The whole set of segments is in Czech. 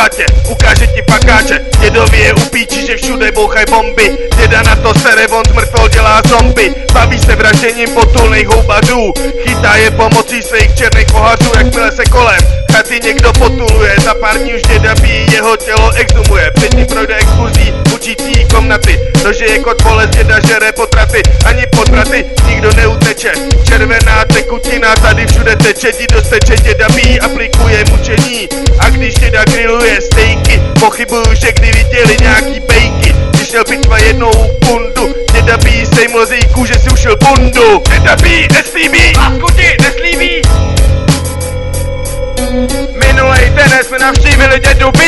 Vatě, ukáže ti pakáče Dědovi je upíči, že všude bouchaj bomby. Děda na to sere, on zmrtvol dělá zombie. Baví se vražením potulných houbařů. Chytá je pomocí svých černých ohařů, jakmile se kolem Chaty někdo potuluje, za pár dní už děda bíjí, jeho tělo exhumuje. Předtím projde exkluzí, učící komnaty. Nože je kot bolest, děda žere potraty. Ani potraty, nikdo neuteče. Červená tekutina tady všude teče. Ti steče, děda bíjí, aplikuje mučení. A když děda grilluje stejky Pochybuju, že kdy viděli nějaký bejky Když měl pitva jednou bundu Děda bíjí sejmul z kůže si ušil bundu. Děda bíjí, neslíbí, lásku ti neslíbí. Minulej den jsme navštívili dědu B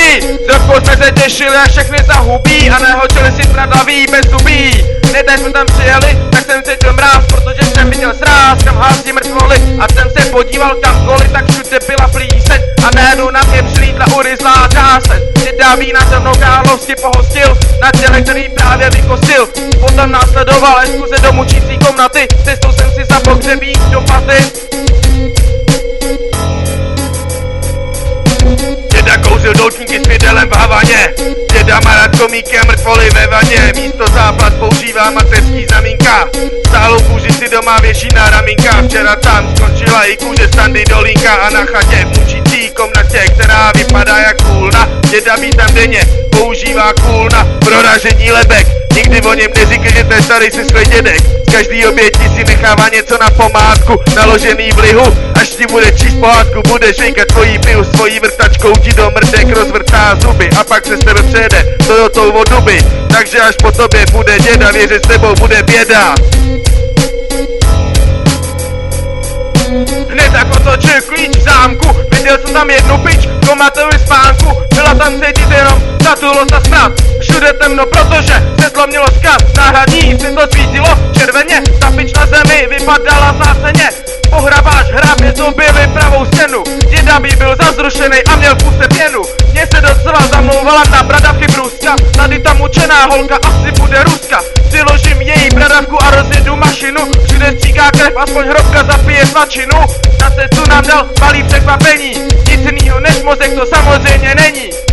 Zrovkou jsme se těšili a všechny zahubí A nehočili si pradlaví bez zubí. Nedej jsme tam přijeli, tak jsem cítil mráz Protože jsem viděl sráz, kam hází mrtvoli. A jsem se podíval kamkoliv, tak všude byla plíseň. A najednou na mě přilítla uryzlá káseň Děda vína se mnou královsky pohostil Na těle, který právě vykostil. Potom následoval exkuze do mučící komnaty Cestou jsem si za pokřebí do paty Kouřil doutníky s pědelem v Havaně. Děda komíky a mrtvoly ve vaně. Místo západ používá mateřský znamínka. Stálou kůži si doma věší na ramínka Včera tam skončila i kůže standy dolínka A na chatě v mučící komnatě, která vypadá jak kůlna Děda tam denně, používá kůlna pro ražení lebek Nikdy o něm neříkej, že to je starý si dědek. Z každý oběti si nechává něco na pomádku Naložený v lihu, až ti bude číst pohádku Bude žejkat tvojí pilu svojí vrtačkou Ti do mrdek rozvrtá zuby. A pak se s tebe přejede Toyotou od duby. Takže až po tobě bude děda Věřit s tebou bude běda. Hned jako točil klíč v zámku Viděl jsem tam jednu pič, komatovi spánku. Byla tam cítit jenom zatulost a snad Všude temno, protože světlo mělo zkaz Náhradní světlo svítilo červeně. Ta pič na zemi vypadala záceně. Pohrabáš hrábě byly pravou stěnu Děda by byl zazrušený a měl v puse pěnu Mě se docela zamlouvala na bradavky brůzka Tady ta mučená holka asi bude ruska. Přiložím její bradavku a rozjedu mašinu. Všude stříká krev, aspoň hrobka zapije svačinu Na cestu nám dal malý překvapení. Nic jinýho než mozek to samozřejmě není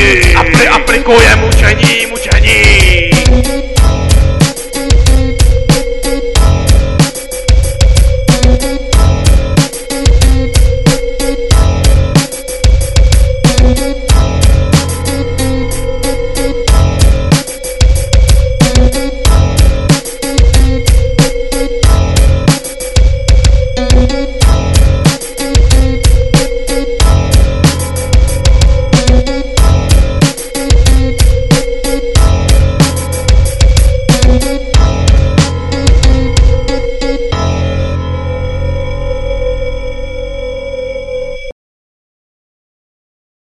Děda